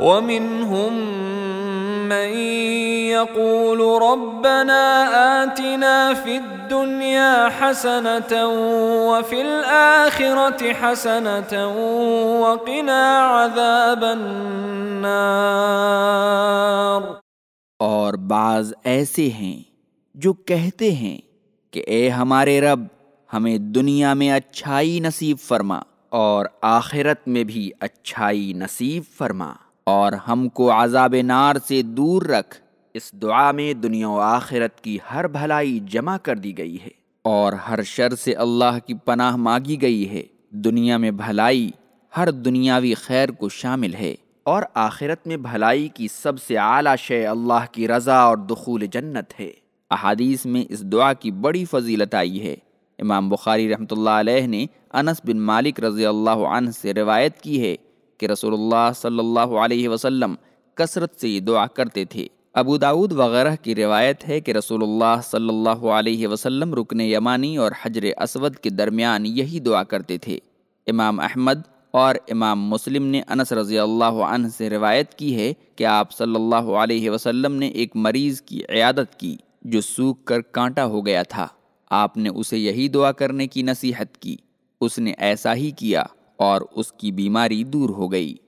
ومنهم من يقول ربنا آتنا في الدنيا حسنة وفي الآخرة حسنة وقنا عذاب النار۔ اور بعض ایسے ہیں جو کہتے ہیں کہ اے ہمارے رب، ہمیں دنیا میں اچھائی نصیب فرما اور آخرت میں بھی اچھائی نصیب فرما۔ اور ہم کو عذاب نار سے دور رکھ۔ اس دعا میں دنیا و آخرت کی ہر بھلائی جمع کر دی گئی ہے۔ اور ہر شر سے اللہ کی پناہ مانگی گئی ہے۔ دنیا میں بھلائی ہر دنیاوی خیر کو شامل ہے۔ اور آخرت میں بھلائی کی سب سے اعلیٰ شے اللہ کی رضا اور دخول جنت ہے۔ احادیث میں اس دعا کی بڑی فضیلت آئی ہے۔ امام بخاری رحمۃ اللہ علیہ نے انس بن مالک رضی اللہ عنہ سے روایت کی ہے کہ رسول اللہ صلی اللہ علیہ وسلم کثرت سے یہ دعا کرتے تھے۔ ابو داود وغیرہ کی روایت ہے کہ رسول اللہ صلی اللہ علیہ وسلم رکن یمانی اور حجر اسود کے درمیان یہی دعا کرتے تھے۔ امام احمد اور امام مسلم نے انس رضی اللہ عنہ سے روایت کی ہے کہ آپ صلی اللہ علیہ وسلم نے ایک مریض کی عیادت کی جو سوکھ کر کانٹا ہو گیا تھا۔ آپ نے اسے یہی دعا کرنے کی نصیحت کی۔ اس نے ایسا ہی کیا۔ اور اس کی بیماری دور ہو گئی۔